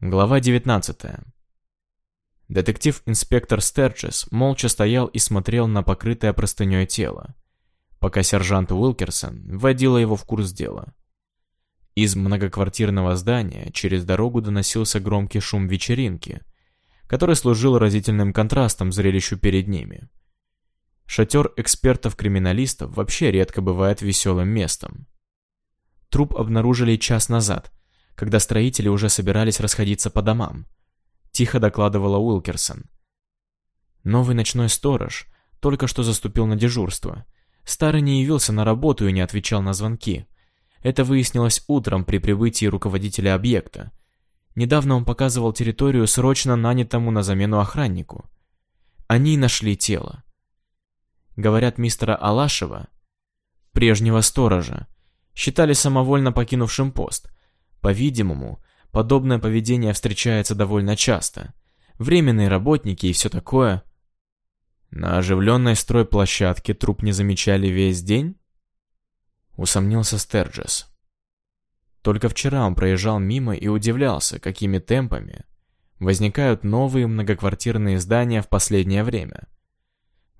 Глава 19. Детектив-инспектор Стерджес молча стоял и смотрел на покрытое простыней тело, пока сержант Уилкерсон вводила его в курс дела. Из многоквартирного здания через дорогу доносился громкий шум вечеринки, который служил разительным контрастом зрелищу перед ними. Шатер экспертов-криминалистов вообще редко бывает веселым местом. Труп обнаружили час назад – когда строители уже собирались расходиться по домам. Тихо докладывала Уилкерсон. Новый ночной сторож только что заступил на дежурство. Старый не явился на работу и не отвечал на звонки. Это выяснилось утром при прибытии руководителя объекта. Недавно он показывал территорию срочно нанятому на замену охраннику. Они нашли тело. Говорят, мистера Алашева, прежнего сторожа, считали самовольно покинувшим пост – по-видимому, подобное поведение встречается довольно часто. Временные работники и все такое. На оживленной стройплощадке труп не замечали весь день? Усомнился Стерджес. Только вчера он проезжал мимо и удивлялся, какими темпами возникают новые многоквартирные здания в последнее время.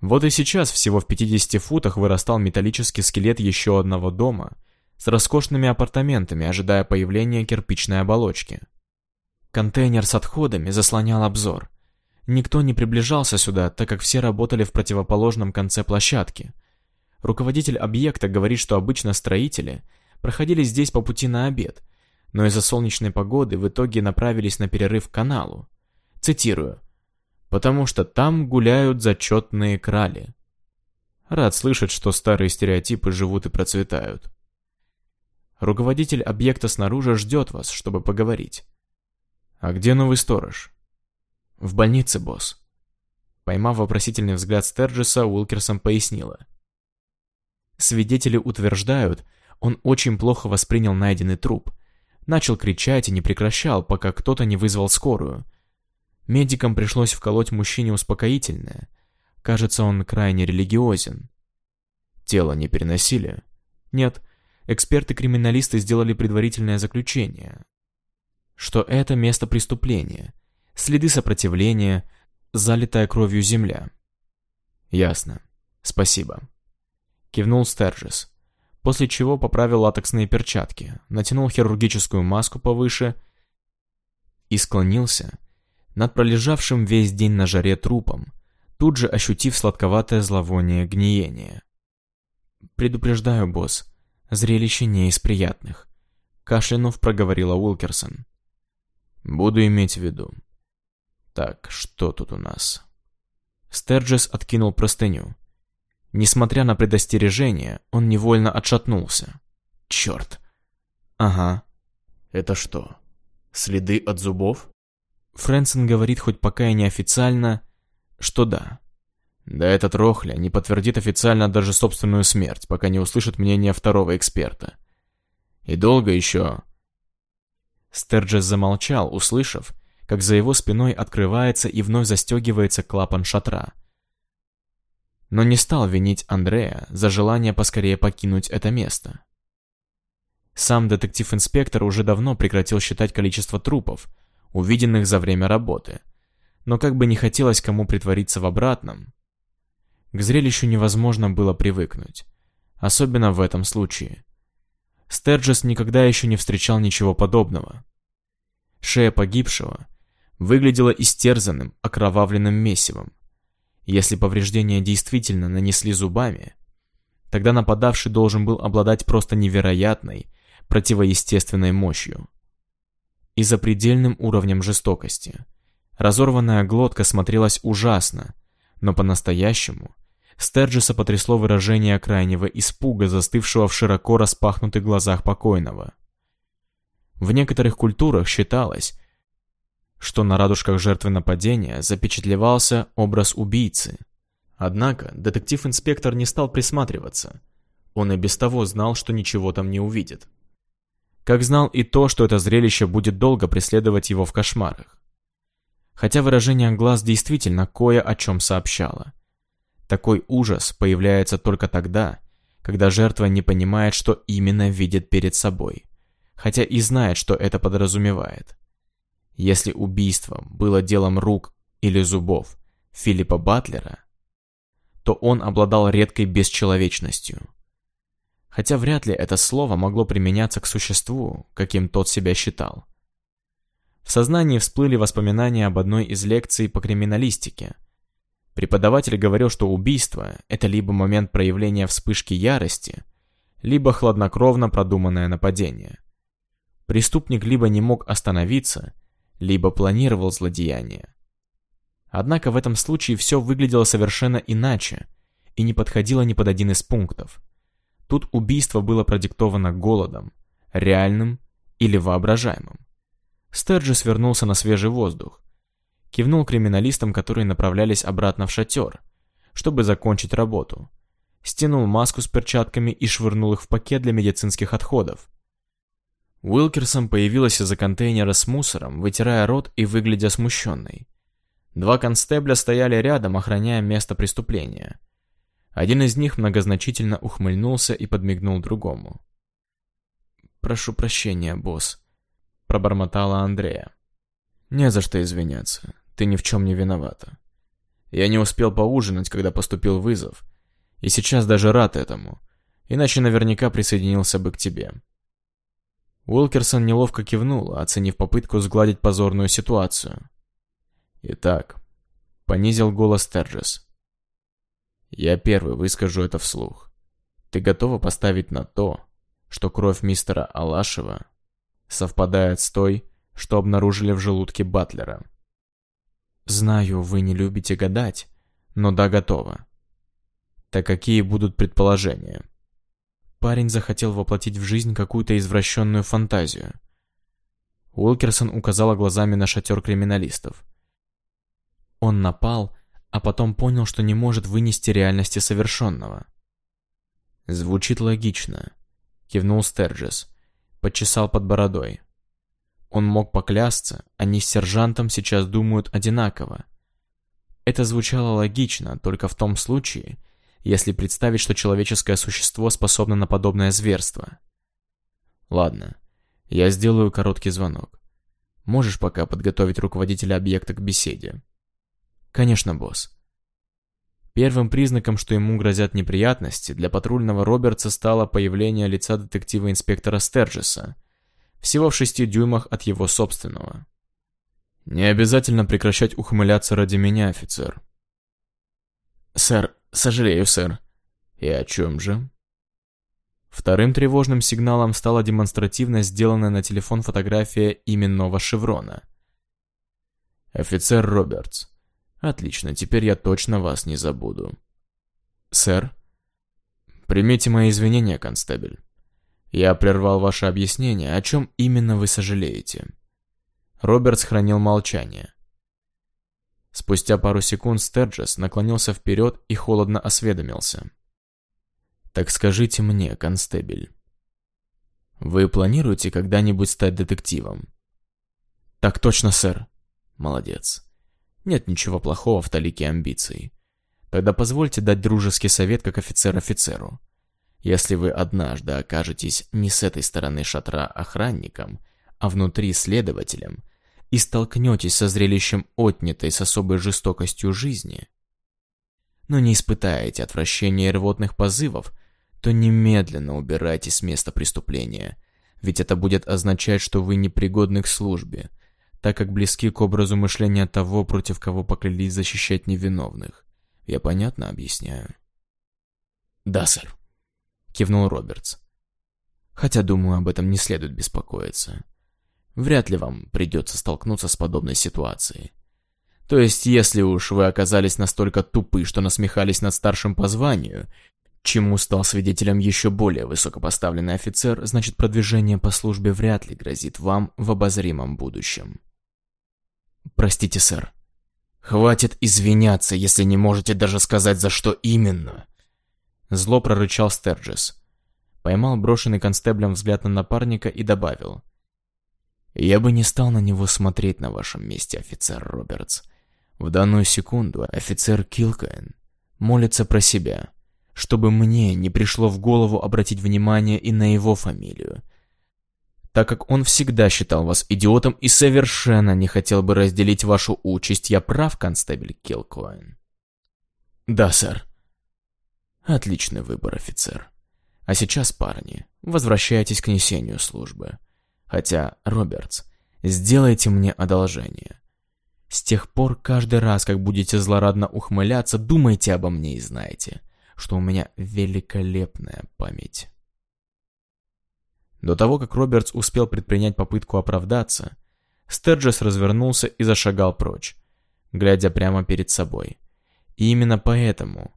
Вот и сейчас всего в 50 футах вырастал металлический скелет еще одного дома – с роскошными апартаментами, ожидая появления кирпичной оболочки. Контейнер с отходами заслонял обзор. Никто не приближался сюда, так как все работали в противоположном конце площадки. Руководитель объекта говорит, что обычно строители проходили здесь по пути на обед, но из-за солнечной погоды в итоге направились на перерыв к каналу. Цитирую. «Потому что там гуляют зачетные крали». Рад слышать, что старые стереотипы живут и процветают. Руководитель объекта снаружи ждет вас, чтобы поговорить. А где новый сторож? В больнице, босс. Поймав вопросительный взгляд Стерджеса, Уилкерсон пояснила. Свидетели утверждают, он очень плохо воспринял найденный труп. Начал кричать и не прекращал, пока кто-то не вызвал скорую. Медикам пришлось вколоть мужчине успокоительное. Кажется, он крайне религиозен. Тело не переносили? Нет, эксперты-криминалисты сделали предварительное заключение, что это место преступления, следы сопротивления, залитая кровью земля. Ясно. Спасибо. Кивнул Стержес, после чего поправил латексные перчатки, натянул хирургическую маску повыше и склонился над пролежавшим весь день на жаре трупом, тут же ощутив сладковатое зловоние гниения. «Предупреждаю, босс, Зрелище не из приятных. Кашлянув проговорила Уилкерсон. Буду иметь в виду. Так, что тут у нас? Стерджес откинул простыню. Несмотря на предостережение, он невольно отшатнулся. Черт. Ага. Это что, следы от зубов? Фрэнсон говорит, хоть пока и неофициально, что да. Да этот Рохля не подтвердит официально даже собственную смерть, пока не услышит мнение второго эксперта. И долго еще... Стерджес замолчал, услышав, как за его спиной открывается и вновь застегивается клапан шатра. Но не стал винить Андрея за желание поскорее покинуть это место. Сам детектив-инспектор уже давно прекратил считать количество трупов, увиденных за время работы. Но как бы не хотелось кому притвориться в обратном, к зрелищу невозможно было привыкнуть. Особенно в этом случае. Стерджес никогда еще не встречал ничего подобного. Шея погибшего выглядела истерзанным, окровавленным месивом. Если повреждения действительно нанесли зубами, тогда нападавший должен был обладать просто невероятной, противоестественной мощью. И запредельным уровнем жестокости. Разорванная глотка смотрелась ужасно, но по-настоящему Стерджиса потрясло выражение крайнего испуга, застывшего в широко распахнутых глазах покойного. В некоторых культурах считалось, что на радужках жертвы нападения запечатлевался образ убийцы. Однако детектив-инспектор не стал присматриваться. Он и без того знал, что ничего там не увидит. Как знал и то, что это зрелище будет долго преследовать его в кошмарах. Хотя выражение глаз действительно кое о чем сообщало. Такой ужас появляется только тогда, когда жертва не понимает, что именно видит перед собой, хотя и знает, что это подразумевает. Если убийство было делом рук или зубов Филиппа Батлера, то он обладал редкой бесчеловечностью. Хотя вряд ли это слово могло применяться к существу, каким тот себя считал. В сознании всплыли воспоминания об одной из лекций по криминалистике. Преподаватель говорил, что убийство – это либо момент проявления вспышки ярости, либо хладнокровно продуманное нападение. Преступник либо не мог остановиться, либо планировал злодеяние. Однако в этом случае все выглядело совершенно иначе и не подходило ни под один из пунктов. Тут убийство было продиктовано голодом, реальным или воображаемым. Стерджис вернулся на свежий воздух. Кивнул криминалистам, которые направлялись обратно в шатер, чтобы закончить работу. Стянул маску с перчатками и швырнул их в пакет для медицинских отходов. Уилкерсон появилась из-за контейнера с мусором, вытирая рот и выглядя смущенной. Два констебля стояли рядом, охраняя место преступления. Один из них многозначительно ухмыльнулся и подмигнул другому. «Прошу прощения, босс», — пробормотала Андрея. «Не за что извиняться. Ты ни в чем не виновата. Я не успел поужинать, когда поступил вызов, и сейчас даже рад этому, иначе наверняка присоединился бы к тебе». Уилкерсон неловко кивнул, оценив попытку сгладить позорную ситуацию. «Итак», — понизил голос Терджес. «Я первый выскажу это вслух. Ты готова поставить на то, что кровь мистера Алашева совпадает с той, что обнаружили в желудке Батлера?» «Знаю, вы не любите гадать, но да, готова». «Так какие будут предположения?» Парень захотел воплотить в жизнь какую-то извращенную фантазию. Уилкерсон указала глазами на шатер криминалистов. Он напал, а потом понял, что не может вынести реальности совершенного. «Звучит логично», — кивнул Стерджес, подчесал под бородой. Он мог поклясться, они с сержантом сейчас думают одинаково. Это звучало логично только в том случае, если представить, что человеческое существо способно на подобное зверство. Ладно, я сделаю короткий звонок. Можешь пока подготовить руководителя объекта к беседе? Конечно, босс. Первым признаком, что ему грозят неприятности, для патрульного Робертса стало появление лица детектива-инспектора Стерджеса, всего в шести дюймах от его собственного. «Не обязательно прекращать ухмыляться ради меня, офицер». «Сэр, сожалею, сэр». «И о чем же?» Вторым тревожным сигналом стала демонстративно сделанная на телефон фотография именного шеврона. «Офицер Робертс, Отлично, теперь я точно вас не забуду. Сэр? Примите мои извинения, констебель. Я прервал ваше объяснение, о чем именно вы сожалеете. Роберт сохранил молчание. Спустя пару секунд Стерджес наклонился вперед и холодно осведомился. «Так скажите мне, констебель, вы планируете когда-нибудь стать детективом?» «Так точно, сэр». «Молодец. Нет ничего плохого в талике амбиций. Тогда позвольте дать дружеский совет как офицер офицеру. Если вы однажды окажетесь не с этой стороны шатра охранником, а внутри следователем, и столкнетесь со зрелищем отнятой с особой жестокостью жизни, но не испытаете отвращения и рвотных позывов, то немедленно убирайтесь с места преступления, ведь это будет означать, что вы непригодны к службе, так как близки к образу мышления того, против кого поклялись защищать невиновных. Я понятно объясняю? «Да, сэр», — кивнул Робертс. «Хотя, думаю, об этом не следует беспокоиться. Вряд ли вам придется столкнуться с подобной ситуацией. То есть, если уж вы оказались настолько тупы, что насмехались над старшим по званию, чему стал свидетелем еще более высокопоставленный офицер, значит продвижение по службе вряд ли грозит вам в обозримом будущем. «Простите, сэр». «Хватит извиняться, если не можете даже сказать, за что именно!» Зло прорычал Стерджис. Поймал брошенный констеблем взгляд на напарника и добавил. «Я бы не стал на него смотреть на вашем месте, офицер Робертс. В данную секунду офицер Килкайн молится про себя, чтобы мне не пришло в голову обратить внимание и на его фамилию. Так как он всегда считал вас идиотом и совершенно не хотел бы разделить вашу участь, я прав, констебель Килкоин? Да, сэр. Отличный выбор, офицер. А сейчас, парни, возвращайтесь к несению службы. Хотя, Робертс, сделайте мне одолжение. С тех пор, каждый раз, как будете злорадно ухмыляться, думайте обо мне и знайте, что у меня великолепная память. До того, как Робертс успел предпринять попытку оправдаться, Стерджес развернулся и зашагал прочь, глядя прямо перед собой. И именно поэтому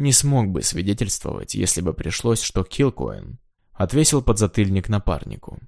не смог бы свидетельствовать, если бы пришлось, что Килкоин отвесил подзатыльник напарнику.